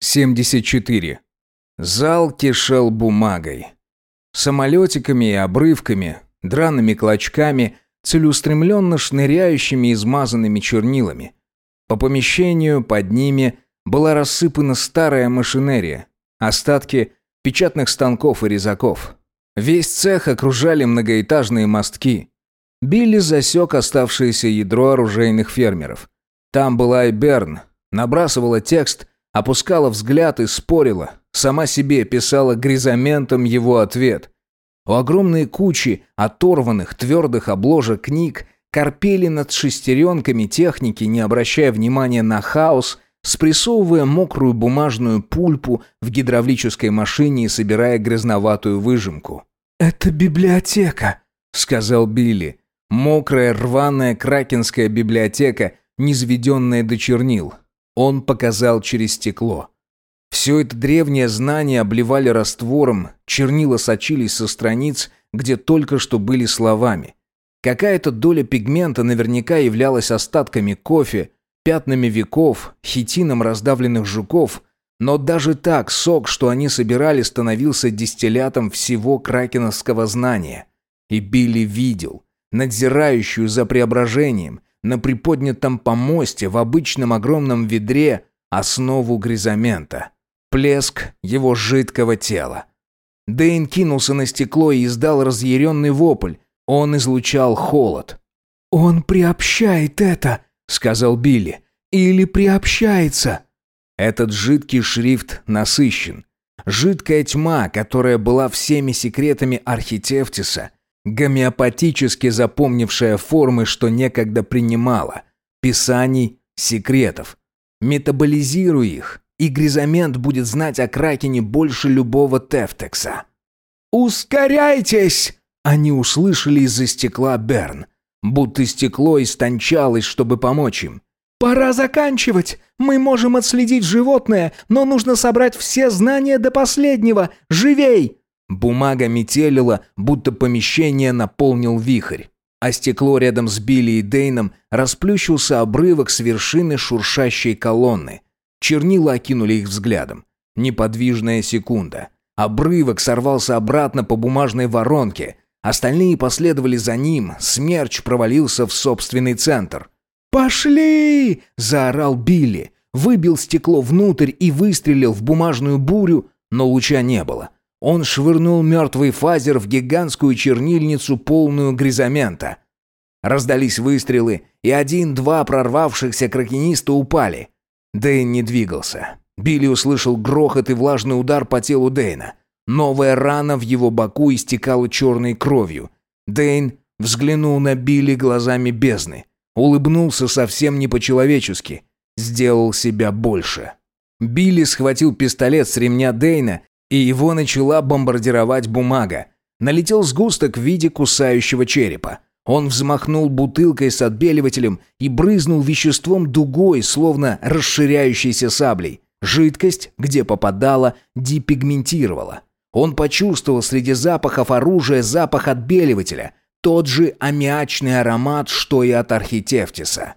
74. Зал кишел бумагой. Самолетиками и обрывками, драными клочками, целеустремленно шныряющими измазанными чернилами. По помещению под ними была рассыпана старая машинерия, остатки печатных станков и резаков. Весь цех окружали многоэтажные мостки. Билли засек оставшееся ядро оружейных фермеров. Там была и Берн, набрасывала текст, опускала взгляд и спорила, сама себе писала гризаментом его ответ. У огромной кучи оторванных твердых обложек книг корпели над шестеренками техники, не обращая внимания на хаос, спрессовывая мокрую бумажную пульпу в гидравлической машине и собирая грязноватую выжимку. «Это библиотека», — сказал Билли. Мокрая рваная кракенская библиотека, низведенная до чернил. Он показал через стекло. Все это древнее знание обливали раствором, чернила сочились со страниц, где только что были словами. Какая-то доля пигмента наверняка являлась остатками кофе, пятнами веков, хитином раздавленных жуков, но даже так сок, что они собирали, становился дистиллятом всего кракеновского знания. И Билли видел, надзирающую за преображением, на приподнятом помосте в обычном огромном ведре основу гризамента. Плеск его жидкого тела. Дэйн кинулся на стекло и издал разъяренный вопль. Он излучал холод. «Он приобщает это!» — сказал Билли. «Или приобщается!» Этот жидкий шрифт насыщен. Жидкая тьма, которая была всеми секретами Архитевтиса, гомеопатически запомнившая формы, что некогда принимала, писаний, секретов. Метаболизируй их, и Гризамент будет знать о Кракене больше любого Тефтекса. «Ускоряйтесь!» Они услышали из-за стекла Берн, будто стекло истончалось, чтобы помочь им. «Пора заканчивать. Мы можем отследить животное, но нужно собрать все знания до последнего. Живей!» Бумага метелила, будто помещение наполнил вихрь. А стекло рядом с Билли и Дейном расплющился обрывок с вершины шуршащей колонны. Чернила окинули их взглядом. Неподвижная секунда. Обрывок сорвался обратно по бумажной воронке. Остальные последовали за ним. Смерч провалился в собственный центр. «Пошли!» – заорал Билли. Выбил стекло внутрь и выстрелил в бумажную бурю, но луча не было. Он швырнул мертвый фазер в гигантскую чернильницу, полную гризамента. Раздались выстрелы, и один-два прорвавшихся кракениста упали. Дэйн не двигался. Билли услышал грохот и влажный удар по телу Дэйна. Новая рана в его боку истекала черной кровью. Дэйн взглянул на Билли глазами бездны. Улыбнулся совсем не по-человечески. Сделал себя больше. Билли схватил пистолет с ремня Дэйна и его начала бомбардировать бумага. Налетел сгусток в виде кусающего черепа. Он взмахнул бутылкой с отбеливателем и брызнул веществом дугой, словно расширяющейся саблей. Жидкость, где попадала, депигментировала. Он почувствовал среди запахов оружия запах отбеливателя, тот же аммиачный аромат, что и от архитевтиса.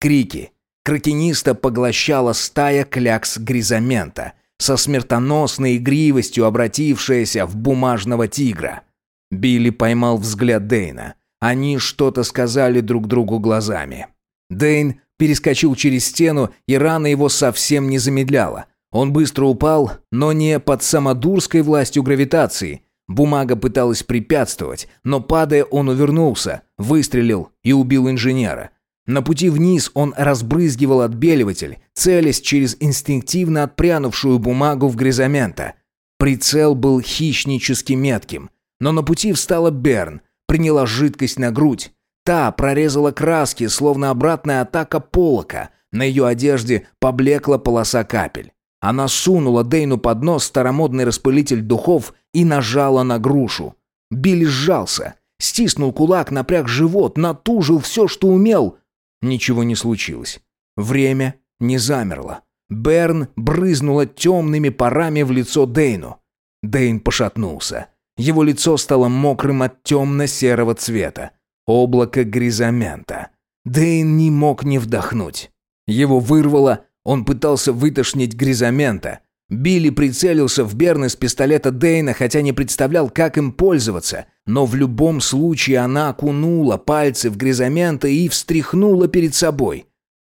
Крики. Кракениста поглощала стая клякс гризамента – со смертоносной игривостью обратившаяся в бумажного тигра. Билли поймал взгляд Дейна. Они что-то сказали друг другу глазами. Дейн перескочил через стену, и рана его совсем не замедляла. Он быстро упал, но не под самодурской властью гравитации. Бумага пыталась препятствовать, но падая он увернулся, выстрелил и убил инженера. На пути вниз он разбрызгивал отбеливатель, целясь через инстинктивно отпрянувшую бумагу в гризамента. Прицел был хищнически метким. Но на пути встала Берн, приняла жидкость на грудь. Та прорезала краски, словно обратная атака полока. На ее одежде поблекла полоса капель. Она сунула Дейну под нос старомодный распылитель духов и нажала на грушу. Билли сжался, стиснул кулак, напряг живот, натужил все, что умел — Ничего не случилось. Время не замерло. Берн брызнула темными парами в лицо Дейну. Дейн пошатнулся. Его лицо стало мокрым от темно-серого цвета. Облако гризамента. Дейн не мог не вдохнуть. Его вырвало, Он пытался вытошнить гризамента. Билли прицелился в Берн из пистолета Дейна, хотя не представлял, как им пользоваться. Но в любом случае она окунула пальцы в гризамента и встряхнула перед собой.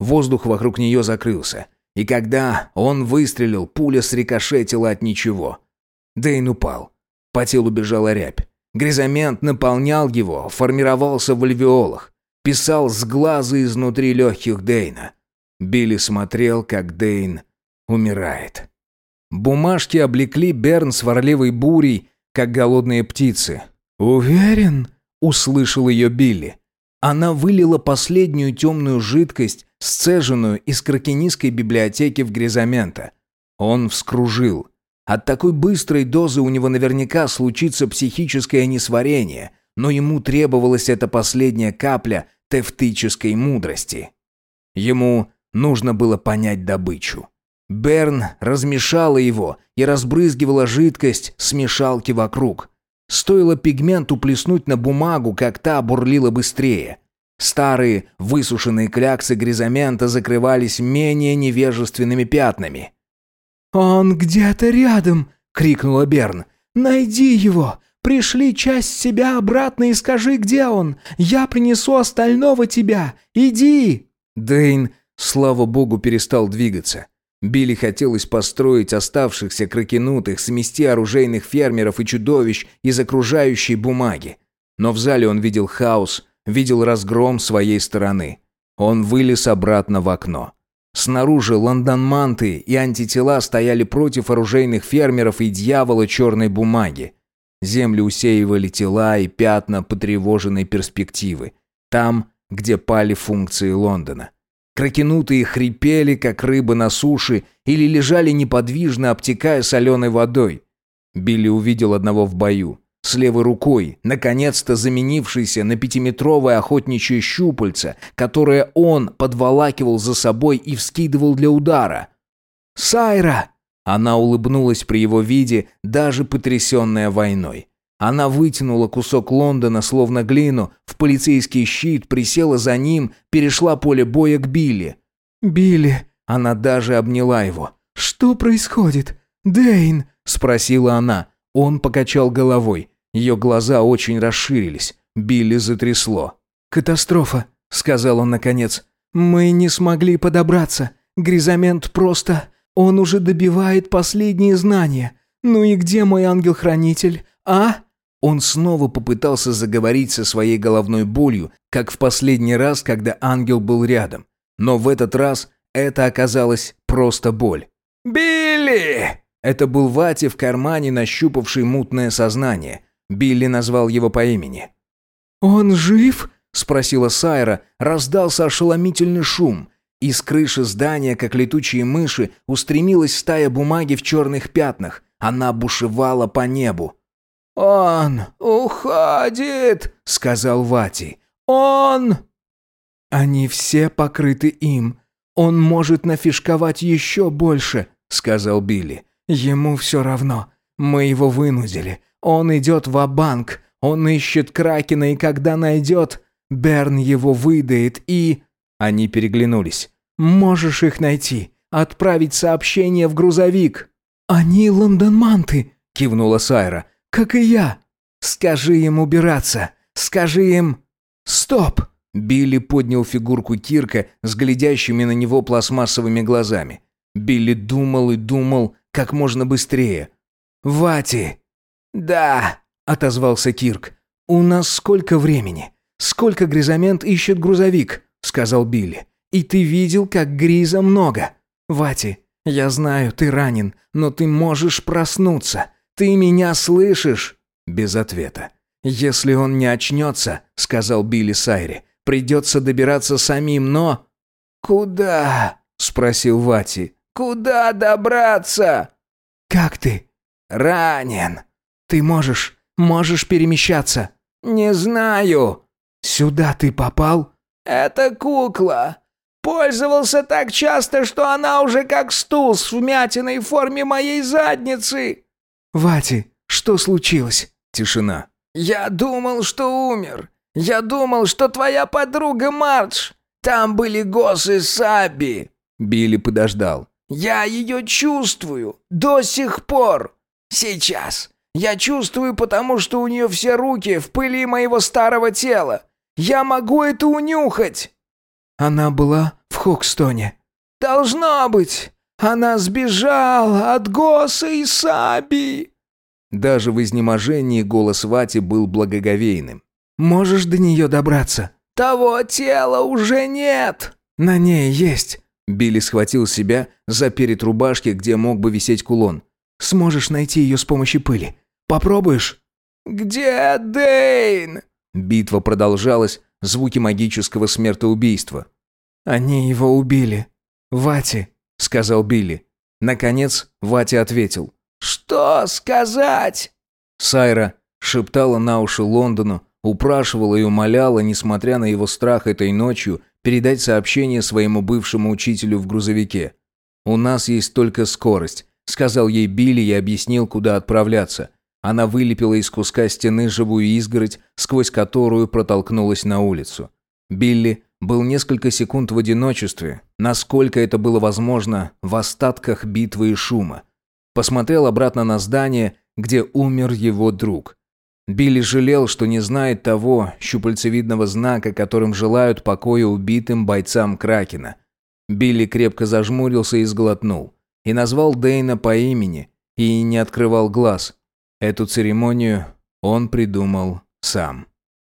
Воздух вокруг нее закрылся. И когда он выстрелил, пуля срикошетила от ничего. Дейн упал. По телу бежала рябь. Гризамент наполнял его, формировался в альвеолах. Писал с глаза изнутри легких Дейна. Билли смотрел, как Дейн умирает. Бумажки облекли Берн сварливой бурей, как голодные птицы. «Уверен?» — услышал ее Билли. Она вылила последнюю темную жидкость, сцеженную из кракенистской библиотеки в Гризамента. Он вскружил. От такой быстрой дозы у него наверняка случится психическое несварение, но ему требовалась эта последняя капля тефтической мудрости. Ему нужно было понять добычу. Берн размешала его и разбрызгивала жидкость смешалки вокруг. Стоило пигменту плеснуть на бумагу, как та бурлила быстрее. Старые высушенные кляксы гризамента закрывались менее невежественными пятнами. «Он где-то рядом!» — крикнула Берн. «Найди его! Пришли часть себя обратно и скажи, где он! Я принесу остального тебя! Иди!» Дейн, слава богу, перестал двигаться. Билли хотелось построить оставшихся кракенутых, смести оружейных фермеров и чудовищ из окружающей бумаги. Но в зале он видел хаос, видел разгром своей стороны. Он вылез обратно в окно. Снаружи лондонманты и антитела стояли против оружейных фермеров и дьявола черной бумаги. Землю усеивали тела и пятна потревоженной перспективы. Там, где пали функции Лондона. Кракенутые хрипели, как рыбы на суше, или лежали неподвижно, обтекая соленой водой. Билли увидел одного в бою. С левой рукой, наконец-то заменившийся на пятиметровое охотничье щупальце, которое он подволакивал за собой и вскидывал для удара. «Сайра!» Она улыбнулась при его виде, даже потрясенная войной. Она вытянула кусок Лондона, словно глину, в полицейский щит, присела за ним, перешла поле боя к Билли. «Билли!» Она даже обняла его. «Что происходит? Дэйн?» Спросила она. Он покачал головой. Ее глаза очень расширились. Билли затрясло. «Катастрофа», — сказал он наконец. «Мы не смогли подобраться. Гризамент просто... Он уже добивает последние знания. Ну и где мой ангел-хранитель, а?» Он снова попытался заговорить со своей головной болью, как в последний раз, когда ангел был рядом. Но в этот раз это оказалось просто боль. «Билли!» Это был Вати в кармане, нащупавший мутное сознание. Билли назвал его по имени. «Он жив?» – спросила Сайра. Раздался ошеломительный шум. Из крыши здания, как летучие мыши, устремилась стая бумаги в черных пятнах. Она бушевала по небу. «Он уходит», — сказал Вати. «Он...» «Они все покрыты им. Он может нафишковать еще больше», — сказал Билли. «Ему все равно. Мы его вынудили. Он идет в банк Он ищет Кракена, и когда найдет, Берн его выдает и...» Они переглянулись. «Можешь их найти. Отправить сообщение в грузовик». «Они лондонманты», — кивнула Сайра как и я. Скажи им убираться. Скажи им... Стоп!» Билли поднял фигурку Кирка с глядящими на него пластмассовыми глазами. Билли думал и думал как можно быстрее. «Вати!» «Да!» — отозвался Кирк. «У нас сколько времени? Сколько Гризамент ищет грузовик?» — сказал Билли. «И ты видел, как Гриза много. Вати, я знаю, ты ранен, но ты можешь проснуться. «Ты меня слышишь?» Без ответа. «Если он не очнется», — сказал Билли Сайри, — «придется добираться самим, но...» «Куда?» — спросил Вати. «Куда добраться?» «Как ты?» «Ранен». «Ты можешь, можешь перемещаться?» «Не знаю». «Сюда ты попал?» «Это кукла. Пользовался так часто, что она уже как стул с вмятиной в форме моей задницы». «Вати, что случилось?» Тишина. «Я думал, что умер. Я думал, что твоя подруга Мардж. Там были Гос и Саби». Билли подождал. «Я ее чувствую. До сих пор. Сейчас. Я чувствую, потому что у нее все руки в пыли моего старого тела. Я могу это унюхать!» «Она была в Хокстоне?» «Должно быть! Она сбежала от Госа и Саби!» Даже в изнеможении голос Вати был благоговейным. «Можешь до нее добраться?» «Того тела уже нет!» «На ней есть!» Билли схватил себя за перед рубашки, где мог бы висеть кулон. «Сможешь найти ее с помощью пыли? Попробуешь?» «Где Дейн?» Битва продолжалась, звуки магического смертоубийства. «Они его убили. Вати», — сказал Билли. Наконец Вати ответил. «Что сказать?» Сайра шептала на уши Лондону, упрашивала и умоляла, несмотря на его страх этой ночью, передать сообщение своему бывшему учителю в грузовике. «У нас есть только скорость», — сказал ей Билли и объяснил, куда отправляться. Она вылепила из куска стены живую изгородь, сквозь которую протолкнулась на улицу. Билли был несколько секунд в одиночестве, насколько это было возможно в остатках битвы и шума. Посмотрел обратно на здание, где умер его друг. Билли жалел, что не знает того щупальцевидного знака, которым желают покоя убитым бойцам Кракена. Билли крепко зажмурился и сглотнул. И назвал Дейна по имени, и не открывал глаз. Эту церемонию он придумал сам.